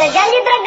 Да я не дракон.